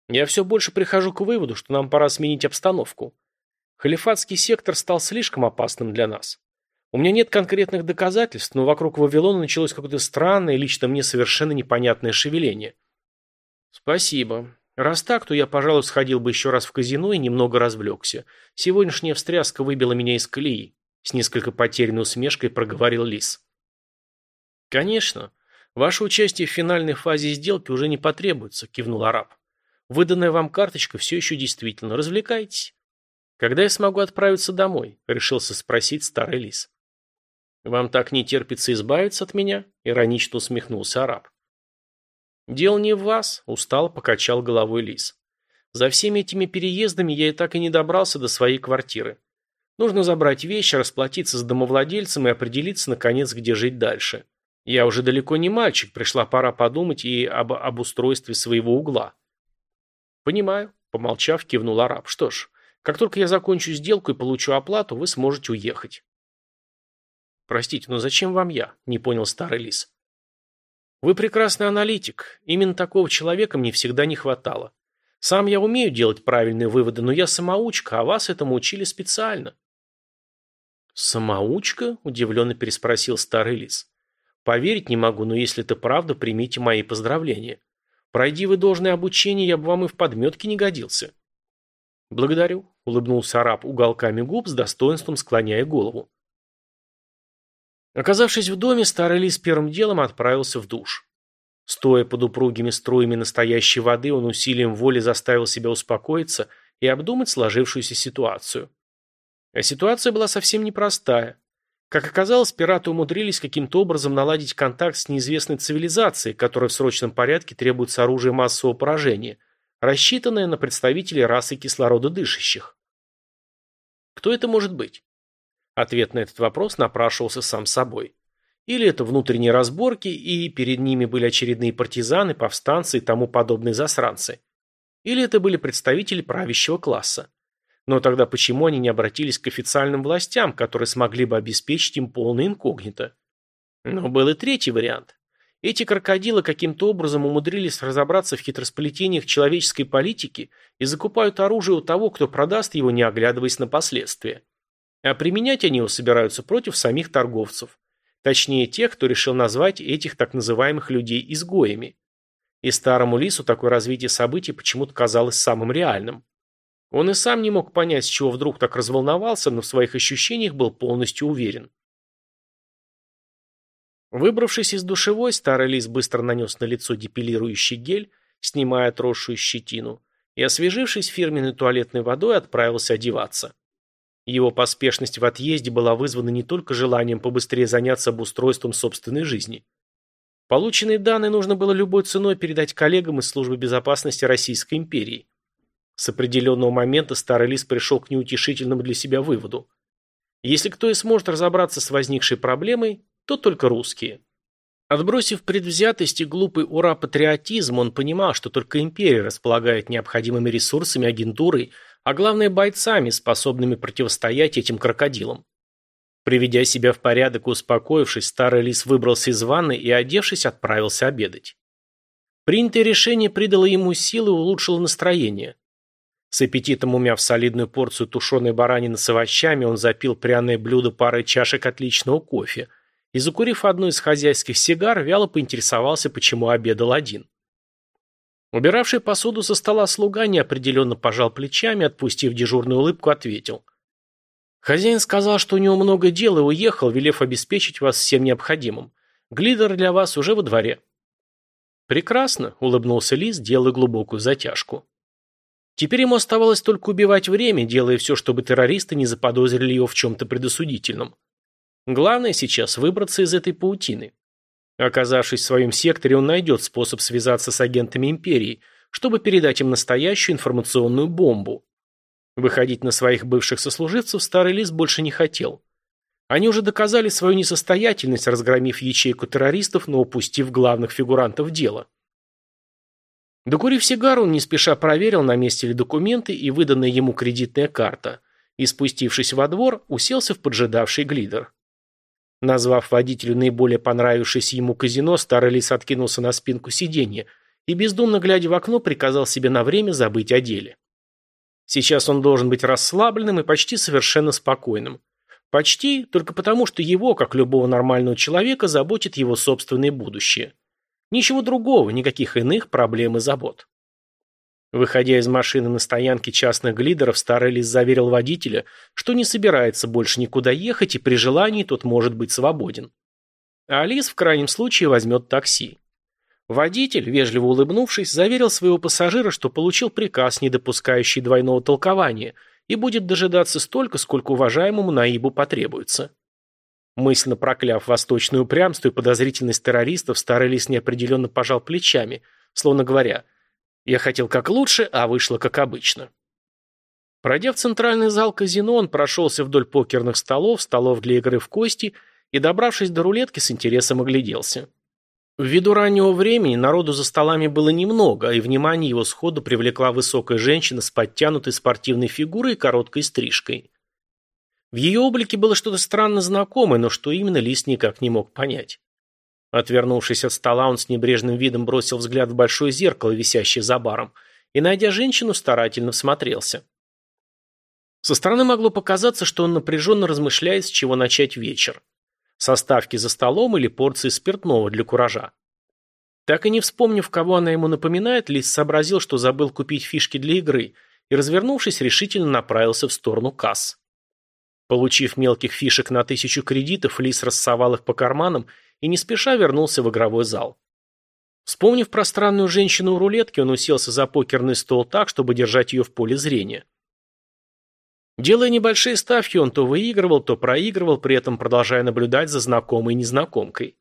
Я все больше прихожу к выводу, что нам пора сменить обстановку. Халифатский сектор стал слишком опасным для нас. У меня нет конкретных доказательств, но вокруг Вавилона началось какое-то странное, лично мне совершенно непонятное шевеление. Спасибо. Раз так, то я, пожалуй, сходил бы еще раз в казино и немного развлекся. Сегодняшняя встряска выбила меня из колеи. С несколько потерянной усмешкой проговорил Лис. Конечно. Ваше участие в финальной фазе сделки уже не потребуется, кивнул араб. Выданная вам карточка все еще действительно. Развлекайтесь. Когда я смогу отправиться домой? Решился спросить старый лис. Вам так не терпится избавиться от меня? Иронично усмехнулся араб. Дело не в вас, устало покачал головой лис. За всеми этими переездами я и так и не добрался до своей квартиры. Нужно забрать вещи, расплатиться с домовладельцем и определиться, наконец, где жить дальше. Я уже далеко не мальчик, пришла пора подумать и об обустройстве своего угла. «Понимаю», – помолчав, кивнул араб. «Что ж, как только я закончу сделку и получу оплату, вы сможете уехать». «Простите, но зачем вам я?» – не понял старый лис. «Вы прекрасный аналитик. Именно такого человека мне всегда не хватало. Сам я умею делать правильные выводы, но я самоучка, а вас этому учили специально». «Самоучка?» – удивленно переспросил старый лис. «Поверить не могу, но если это правда, примите мои поздравления. Пройди вы должное обучение, я бы вам и в подметке не годился. Благодарю, улыбнулся араб уголками губ с достоинством склоняя голову. Оказавшись в доме, старый лис первым делом отправился в душ. Стоя под упругими струями настоящей воды, он усилием воли заставил себя успокоиться и обдумать сложившуюся ситуацию. А ситуация была совсем непростая. Как оказалось, пираты умудрились каким-то образом наладить контакт с неизвестной цивилизацией, которая в срочном порядке требуется оружие массового поражения, рассчитанное на представителей расы кислорододышащих. Кто это может быть? Ответ на этот вопрос напрашивался сам собой. Или это внутренние разборки, и перед ними были очередные партизаны, повстанцы и тому подобные засранцы. Или это были представители правящего класса. Но тогда почему они не обратились к официальным властям, которые смогли бы обеспечить им полное инкогнито? Но был и третий вариант. Эти крокодилы каким-то образом умудрились разобраться в хитросплетениях человеческой политики и закупают оружие у того, кто продаст его, не оглядываясь на последствия. А применять они его собираются против самих торговцев. Точнее, тех, кто решил назвать этих так называемых людей изгоями. И старому лису такое развитие событий почему-то казалось самым реальным. Он и сам не мог понять, с чего вдруг так разволновался, но в своих ощущениях был полностью уверен. Выбравшись из душевой, старый лис быстро нанес на лицо депилирующий гель, снимая отросшую щетину, и, освежившись фирменной туалетной водой, отправился одеваться. Его поспешность в отъезде была вызвана не только желанием побыстрее заняться обустройством собственной жизни. Полученные данные нужно было любой ценой передать коллегам из службы безопасности Российской империи. С определенного момента старый лис пришел к неутешительному для себя выводу. Если кто и сможет разобраться с возникшей проблемой, то только русские. Отбросив предвзятость и глупый ура-патриотизм, он понимал, что только империя располагает необходимыми ресурсами, агентурой, а главное бойцами, способными противостоять этим крокодилам. Приведя себя в порядок и успокоившись, старый лис выбрался из ванны и, одевшись, отправился обедать. Принятое решение придало ему силы и улучшило настроение. С аппетитом умяв солидную порцию тушеной баранины с овощами, он запил пряное блюдо парой чашек отличного кофе и, закурив одну из хозяйских сигар, вяло поинтересовался, почему обедал один. Убиравший посуду со стола слуга неопределенно пожал плечами, отпустив дежурную улыбку, ответил. Хозяин сказал, что у него много дел и уехал, велев обеспечить вас всем необходимым. Глидер для вас уже во дворе. Прекрасно, улыбнулся Лис, делая глубокую затяжку. Теперь ему оставалось только убивать время, делая все, чтобы террористы не заподозрили его в чем-то предосудительном. Главное сейчас выбраться из этой паутины. Оказавшись в своем секторе, он найдет способ связаться с агентами Империи, чтобы передать им настоящую информационную бомбу. Выходить на своих бывших сослуживцев старый лис больше не хотел. Они уже доказали свою несостоятельность, разгромив ячейку террористов, но упустив главных фигурантов дела. Докурив сигару, он не спеша проверил, на месте ли документы и выданная ему кредитная карта, и, спустившись во двор, уселся в поджидавший глидер. Назвав водителю наиболее понравившееся ему казино, старый лис откинулся на спинку сиденья и, бездумно глядя в окно, приказал себе на время забыть о деле. Сейчас он должен быть расслабленным и почти совершенно спокойным. Почти только потому, что его, как любого нормального человека, заботит его собственное будущее. Ничего другого, никаких иных проблем и забот. Выходя из машины на стоянке частных глидеров, старый лис заверил водителя, что не собирается больше никуда ехать и при желании тот может быть свободен. А Алис в крайнем случае возьмет такси. Водитель, вежливо улыбнувшись, заверил своего пассажира, что получил приказ, не допускающий двойного толкования, и будет дожидаться столько, сколько уважаемому Наибу потребуется. Мысленно прокляв восточное упрямство и подозрительность террористов, старый лис неопределенно пожал плечами, словно говоря «Я хотел как лучше, а вышло как обычно». Пройдя в центральный зал казино, он прошелся вдоль покерных столов, столов для игры в кости и, добравшись до рулетки, с интересом огляделся. Ввиду раннего времени народу за столами было немного, и внимание его сходу привлекла высокая женщина с подтянутой спортивной фигурой и короткой стрижкой. В ее облике было что-то странно знакомое, но что именно Лис никак не мог понять. Отвернувшись от стола, он с небрежным видом бросил взгляд в большое зеркало, висящее за баром, и, найдя женщину, старательно всмотрелся. Со стороны могло показаться, что он напряженно размышляет, с чего начать вечер составки за столом или порции спиртного для куража. Так и не вспомнив, кого она ему напоминает, Лис сообразил, что забыл купить фишки для игры, и, развернувшись, решительно направился в сторону касс. Получив мелких фишек на тысячу кредитов, Лис рассовал их по карманам и не спеша вернулся в игровой зал. Вспомнив про странную женщину у рулетки, он уселся за покерный стол так, чтобы держать ее в поле зрения. Делая небольшие ставки, он то выигрывал, то проигрывал, при этом продолжая наблюдать за знакомой и незнакомкой.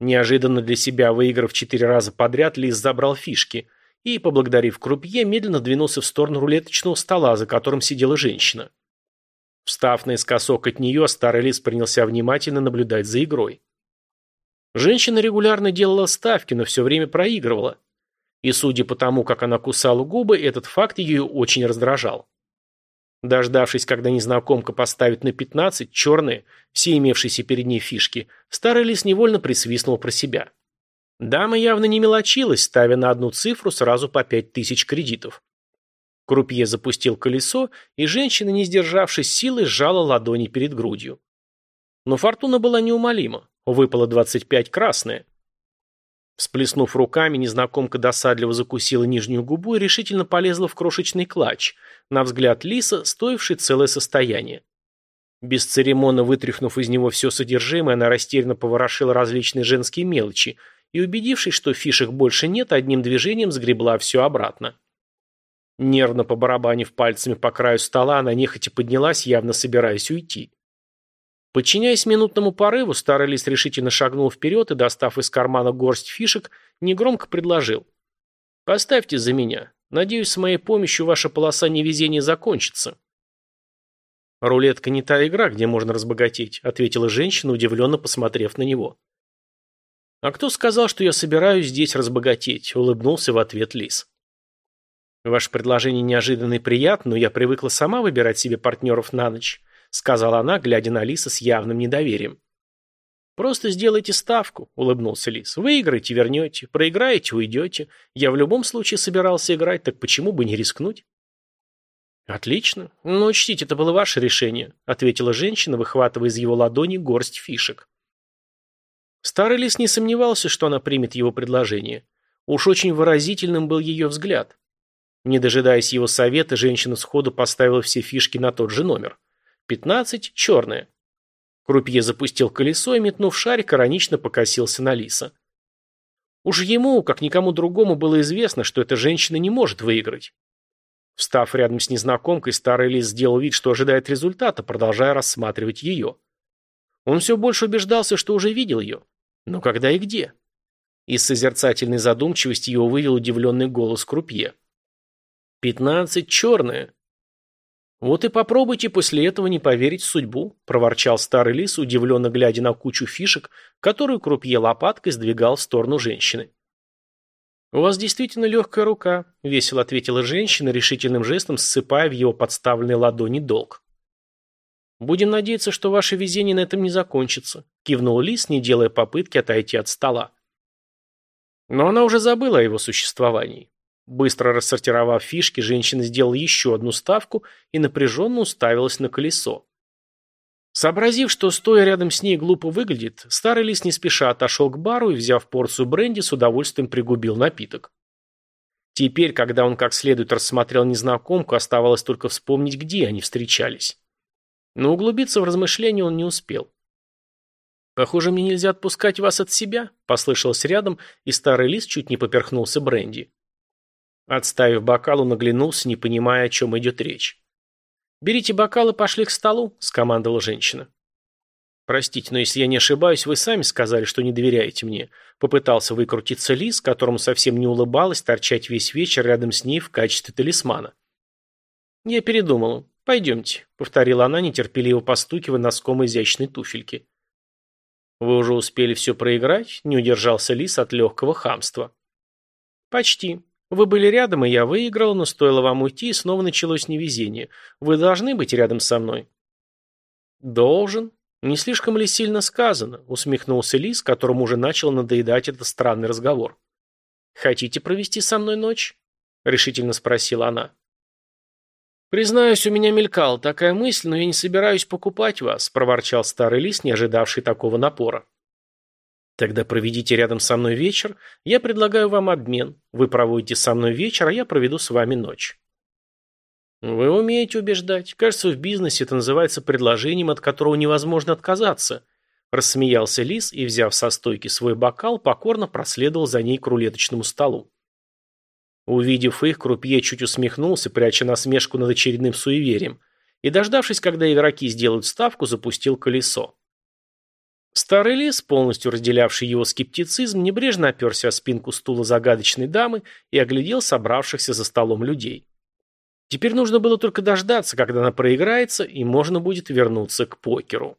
Неожиданно для себя, выиграв четыре раза подряд, Лис забрал фишки и, поблагодарив крупье, медленно двинулся в сторону рулеточного стола, за которым сидела женщина. Встав наискосок от нее, старый лис принялся внимательно наблюдать за игрой. Женщина регулярно делала ставки, но все время проигрывала. И судя по тому, как она кусала губы, этот факт ее очень раздражал. Дождавшись, когда незнакомка поставит на 15 черные, все имевшиеся перед ней фишки, старый лис невольно присвистнул про себя. Дама явно не мелочилась, ставя на одну цифру сразу по 5000 кредитов. Крупье запустил колесо, и женщина, не сдержавшись силы, сжала ладони перед грудью. Но фортуна была неумолима. Выпало 25 красное. Всплеснув руками, незнакомка досадливо закусила нижнюю губу и решительно полезла в крошечный клатч, на взгляд Лиса, стоивший целое состояние. Бесцеремонно вытряхнув из него все содержимое, она растерянно поворошила различные женские мелочи и, убедившись, что фишек больше нет, одним движением сгребла все обратно. Нервно побарабанив пальцами по краю стола, она нехотя поднялась, явно собираясь уйти. Подчиняясь минутному порыву, старый лис решительно шагнул вперед и, достав из кармана горсть фишек, негромко предложил. «Поставьте за меня. Надеюсь, с моей помощью ваша полоса невезения закончится». «Рулетка не та игра, где можно разбогатеть», — ответила женщина, удивленно посмотрев на него. «А кто сказал, что я собираюсь здесь разбогатеть?» — улыбнулся в ответ лис. «Ваше предложение неожиданно и приятно, но я привыкла сама выбирать себе партнеров на ночь. Сказала она, глядя на Лиса с явным недоверием. «Просто сделайте ставку», — улыбнулся Лис. «Выиграете — вернете, проиграете — уйдете. Я в любом случае собирался играть, так почему бы не рискнуть?» «Отлично. Но учтите, это было ваше решение», — ответила женщина, выхватывая из его ладони горсть фишек. Старый лис не сомневался, что она примет его предложение. Уж очень выразительным был ее взгляд. Не дожидаясь его совета, женщина сходу поставила все фишки на тот же номер. Пятнадцать – черное. Крупье запустил колесо и, метнув шарик, иронично покосился на лиса. Уж ему, как никому другому, было известно, что эта женщина не может выиграть. Встав рядом с незнакомкой, старый лис сделал вид, что ожидает результата, продолжая рассматривать ее. Он все больше убеждался, что уже видел ее. Но когда и где? Из созерцательной задумчивости его вывел удивленный голос крупье. «Пятнадцать черное». «Вот и попробуйте после этого не поверить в судьбу», – проворчал старый лис, удивленно глядя на кучу фишек, которую крупье лопаткой сдвигал в сторону женщины. «У вас действительно легкая рука», – весело ответила женщина, решительным жестом ссыпая в его подставленной ладони долг. «Будем надеяться, что ваше везение на этом не закончится», – кивнул Лис, не делая попытки отойти от стола. Но она уже забыла о его существовании. Быстро рассортировав фишки, женщина сделала еще одну ставку и напряженно уставилась на колесо. Сообразив, что стоя рядом с ней глупо выглядит, старый лис не спеша отошел к бару и, взяв порцию бренди, с удовольствием пригубил напиток. Теперь, когда он как следует рассмотрел незнакомку, оставалось только вспомнить, где они встречались. Но углубиться в размышления он не успел. «Похоже, мне нельзя отпускать вас от себя», — послышалось рядом, и старый лис чуть не поперхнулся бренди. Отставив бокал, он оглянулся, не понимая, о чем идет речь. «Берите бокал и пошли к столу», — скомандовала женщина. «Простите, но если я не ошибаюсь, вы сами сказали, что не доверяете мне», — попытался выкрутиться лис, которому совсем не улыбалось торчать весь вечер рядом с ней в качестве талисмана. «Я передумала. «Пойдемте», — повторила она, нетерпеливо постукивая носком изящной туфельки. «Вы уже успели все проиграть?» — не удержался Лис от легкого хамства. «Почти. Вы были рядом, и я выиграл, но стоило вам уйти, и снова началось невезение. Вы должны быть рядом со мной». «Должен. Не слишком ли сильно сказано?» — усмехнулся Лис, которому уже начал надоедать этот странный разговор. «Хотите провести со мной ночь?» — решительно спросила она. «Признаюсь, у меня мелькала такая мысль, но я не собираюсь покупать вас», – проворчал старый лис, не ожидавший такого напора. «Тогда проведите рядом со мной вечер. Я предлагаю вам обмен. Вы проводите со мной вечер, а я проведу с вами ночь». «Вы умеете убеждать. Кажется, в бизнесе это называется предложением, от которого невозможно отказаться», – рассмеялся лис и, взяв со стойки свой бокал, покорно проследовал за ней к рулеточному столу. Увидев их, крупье чуть усмехнулся, пряча насмешку над очередным суеверием, и, дождавшись, когда игроки сделают ставку, запустил колесо. Старый лис, полностью разделявший его скептицизм, небрежно оперся о спинку стула загадочной дамы и оглядел собравшихся за столом людей. Теперь нужно было только дождаться, когда она проиграется, и можно будет вернуться к покеру.